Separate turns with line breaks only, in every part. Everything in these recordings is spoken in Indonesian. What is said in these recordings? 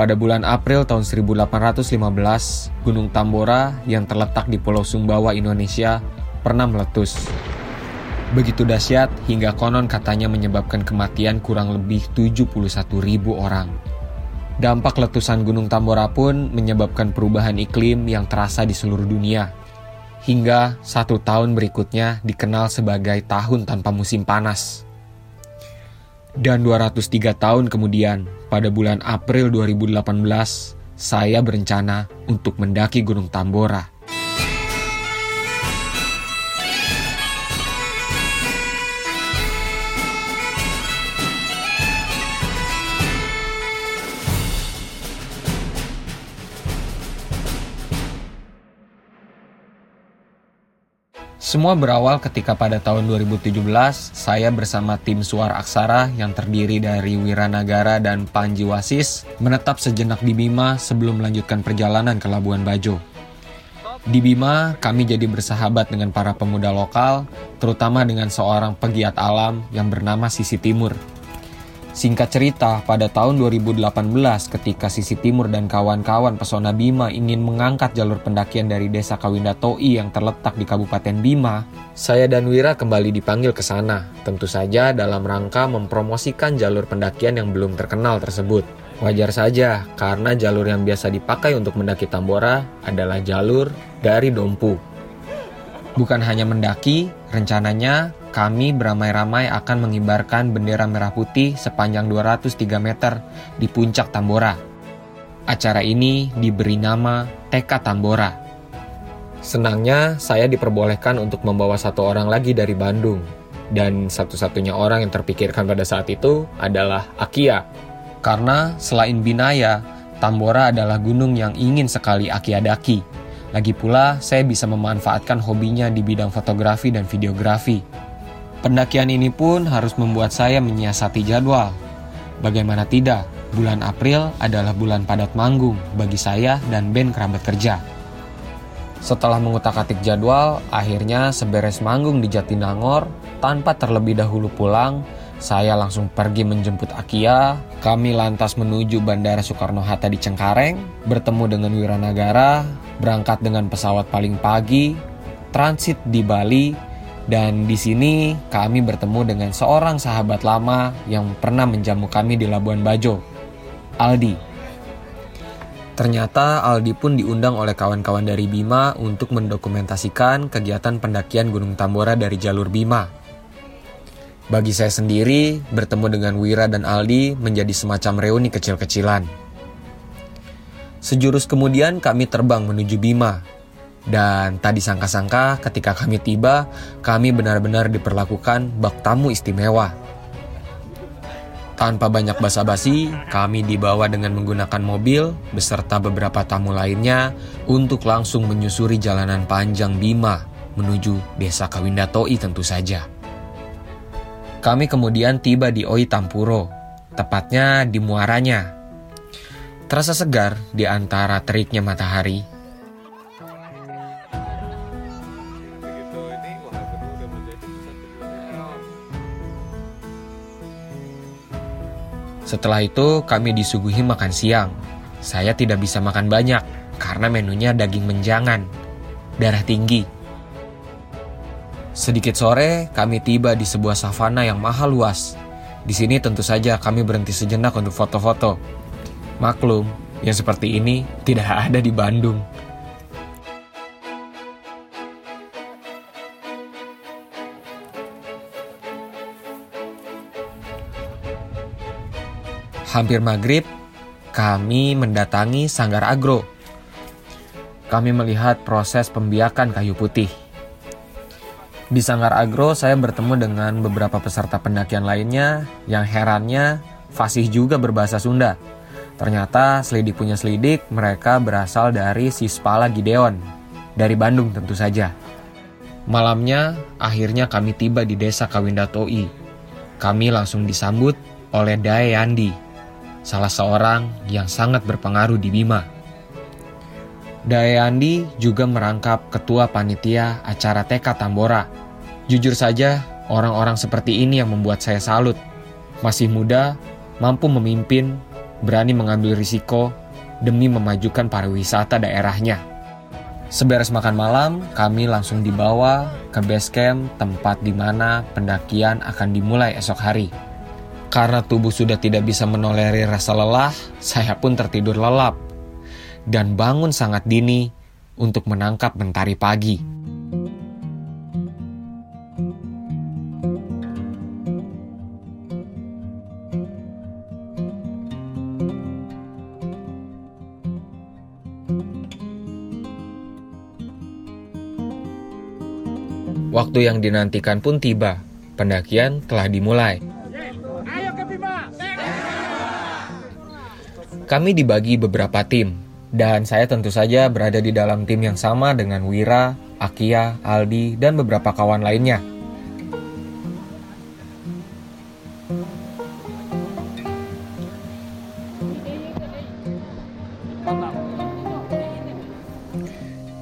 Pada bulan April tahun 1815, Gunung Tambora yang terletak di Pulau Sumbawa, Indonesia, pernah meletus. Begitu dahsyat hingga konon katanya menyebabkan kematian kurang lebih 71 ribu orang. Dampak letusan Gunung Tambora pun menyebabkan perubahan iklim yang terasa di seluruh dunia. Hingga satu tahun berikutnya dikenal sebagai tahun tanpa musim panas. Dan 203 tahun kemudian, pada bulan April 2018, saya berencana untuk mendaki Gunung Tambora. Semua berawal ketika pada tahun 2017 saya bersama tim Suara Aksara yang terdiri dari Wiranagara dan Panji Wasis menetap sejenak di Bima sebelum melanjutkan perjalanan ke Labuan Bajo. Di Bima, kami jadi bersahabat dengan para pemuda lokal, terutama dengan seorang pegiat alam yang bernama Sisi Timur. Singkat cerita, pada tahun 2018 ketika Sisi Timur dan kawan-kawan Pesona Bima ingin mengangkat jalur pendakian dari desa Kawindatoi yang terletak di Kabupaten Bima, saya dan Wira kembali dipanggil ke sana, tentu saja dalam rangka mempromosikan jalur pendakian yang belum terkenal tersebut. Wajar saja, karena jalur yang biasa dipakai untuk mendaki Tambora adalah jalur dari Dompu. Bukan hanya mendaki, rencananya kami beramai-ramai akan mengibarkan bendera merah putih sepanjang 203 meter di puncak Tambora. Acara ini diberi nama TK Tambora. Senangnya, saya diperbolehkan untuk membawa satu orang lagi dari Bandung. Dan satu-satunya orang yang terpikirkan pada saat itu adalah Akia. Karena selain Binaya, Tambora adalah gunung yang ingin sekali Akia daki. Lagi pula, saya bisa memanfaatkan hobinya di bidang fotografi dan videografi. Pendakian ini pun harus membuat saya menyiasati jadwal. Bagaimana tidak, bulan April adalah bulan padat manggung bagi saya dan band kerabat kerja. Setelah mengutak-atik jadwal, akhirnya seberes manggung di Jatinangor, tanpa terlebih dahulu pulang, saya langsung pergi menjemput Akia. Kami lantas menuju Bandara Soekarno-Hatta di Cengkareng, bertemu dengan Wiranagara, berangkat dengan pesawat paling pagi, transit di Bali, dan di sini kami bertemu dengan seorang sahabat lama yang pernah menjamu kami di Labuan Bajo, Aldi. Ternyata Aldi pun diundang oleh kawan-kawan dari Bima untuk mendokumentasikan kegiatan pendakian Gunung Tambora dari jalur Bima. Bagi saya sendiri, bertemu dengan Wira dan Aldi menjadi semacam reuni kecil-kecilan. Sejurus kemudian kami terbang menuju Bima dan tadi sangka-sangka ketika kami tiba, kami benar-benar diperlakukan bak tamu istimewa. Tanpa banyak basa-basi, kami dibawa dengan menggunakan mobil beserta beberapa tamu lainnya untuk langsung menyusuri jalanan panjang Bima menuju desa Kawindatoi tentu saja. Kami kemudian tiba di Oi Tampuro, tepatnya di muaranya. Terasa segar di antara teriknya matahari Setelah itu kami disuguhi makan siang. Saya tidak bisa makan banyak karena menunya daging menjangan, darah tinggi. Sedikit sore, kami tiba di sebuah savana yang mahal luas. Di sini tentu saja kami berhenti sejenak untuk foto-foto. Maklum, yang seperti ini tidak ada di Bandung. Hampir maghrib, kami mendatangi Sanggar Agro. Kami melihat proses pembiakan kayu putih. Di Sanggar Agro, saya bertemu dengan beberapa peserta pendakian lainnya yang herannya fasih juga berbahasa Sunda. Ternyata selidik punya selidik, mereka berasal dari Sispala Gideon, dari Bandung tentu saja. Malamnya, akhirnya kami tiba di desa Kawindatoi. Kami langsung disambut oleh Dae Yandi, salah seorang yang sangat berpengaruh di Bima. Dayandi juga merangkap ketua panitia acara TK Tambora. Jujur saja, orang-orang seperti ini yang membuat saya salut. Masih muda, mampu memimpin, berani mengambil risiko demi memajukan pariwisata daerahnya. Seberes makan malam, kami langsung dibawa ke base camp tempat di mana pendakian akan dimulai esok hari. Karena tubuh sudah tidak bisa menolerir rasa lelah, saya pun tertidur lelap dan bangun sangat dini untuk menangkap mentari pagi. Waktu yang dinantikan pun tiba. Pendakian telah dimulai. Kami dibagi beberapa tim, dan saya tentu saja berada di dalam tim yang sama dengan Wira, Akia, Aldi, dan beberapa kawan lainnya.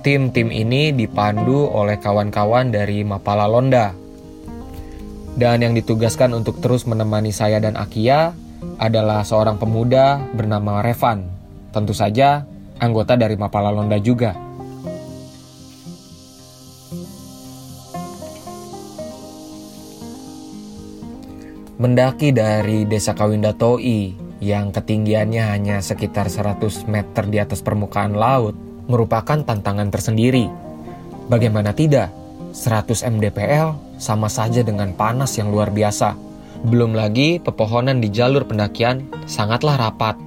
Tim-tim ini dipandu oleh kawan-kawan dari Mapala Londa. Dan yang ditugaskan untuk terus menemani saya dan Akia adalah seorang pemuda bernama Revan. Tentu saja anggota dari Mapala Londa juga. Mendaki dari desa Kawindatoi yang ketinggiannya hanya sekitar 100 meter di atas permukaan laut merupakan tantangan tersendiri. Bagaimana tidak, 100 mdpl sama saja dengan panas yang luar biasa. Belum lagi pepohonan di jalur pendakian sangatlah rapat.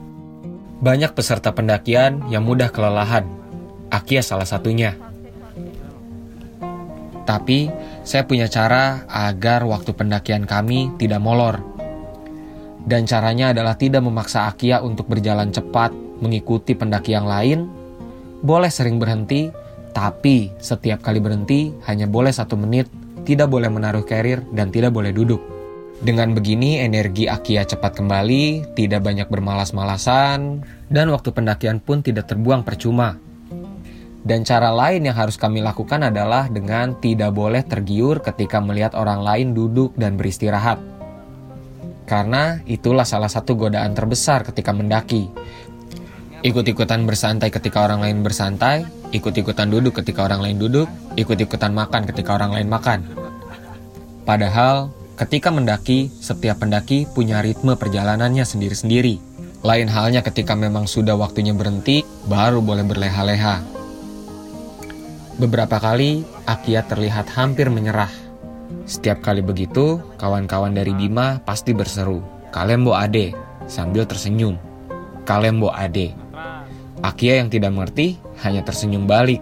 Banyak peserta pendakian yang mudah kelelahan. Akia salah satunya. Tapi, saya punya cara agar waktu pendakian kami tidak molor. Dan caranya adalah tidak memaksa Akia untuk berjalan cepat mengikuti pendaki yang lain boleh sering berhenti, tapi setiap kali berhenti hanya boleh satu menit, tidak boleh menaruh carrier, dan tidak boleh duduk. Dengan begini, energi Akia cepat kembali, tidak banyak bermalas-malasan, dan waktu pendakian pun tidak terbuang percuma. Dan cara lain yang harus kami lakukan adalah dengan tidak boleh tergiur ketika melihat orang lain duduk dan beristirahat. Karena itulah salah satu godaan terbesar ketika mendaki, Ikut-ikutan bersantai ketika orang lain bersantai, ikut-ikutan duduk ketika orang lain duduk, ikut-ikutan makan ketika orang lain makan. Padahal, ketika mendaki, setiap pendaki punya ritme perjalanannya sendiri-sendiri. Lain halnya ketika memang sudah waktunya berhenti, baru boleh berleha-leha. Beberapa kali, Akia terlihat hampir menyerah. Setiap kali begitu, kawan-kawan dari Bima pasti berseru, Kalembo Ade, sambil tersenyum. Kalembo Ade. Akia yang tidak mengerti hanya tersenyum balik.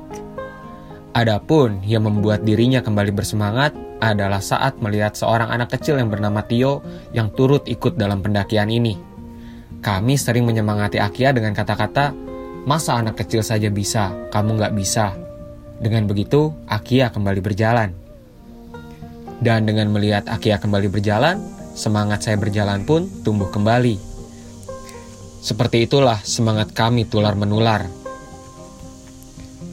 Adapun yang membuat dirinya kembali bersemangat adalah saat melihat seorang anak kecil yang bernama Tio yang turut ikut dalam pendakian ini. Kami sering menyemangati Akia dengan kata-kata, masa anak kecil saja bisa, kamu nggak bisa. Dengan begitu, Akia kembali berjalan. Dan dengan melihat Akia kembali berjalan, semangat saya berjalan pun tumbuh kembali. Seperti itulah semangat kami tular menular.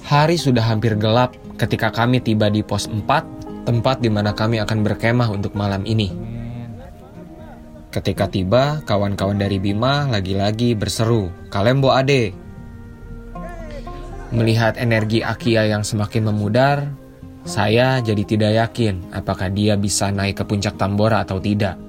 Hari sudah hampir gelap ketika kami tiba di pos 4, tempat di mana kami akan berkemah untuk malam ini. Ketika tiba, kawan-kawan dari Bima lagi-lagi berseru, Kalembo Ade. Melihat energi Akia yang semakin memudar, saya jadi tidak yakin apakah dia bisa naik ke puncak Tambora atau tidak.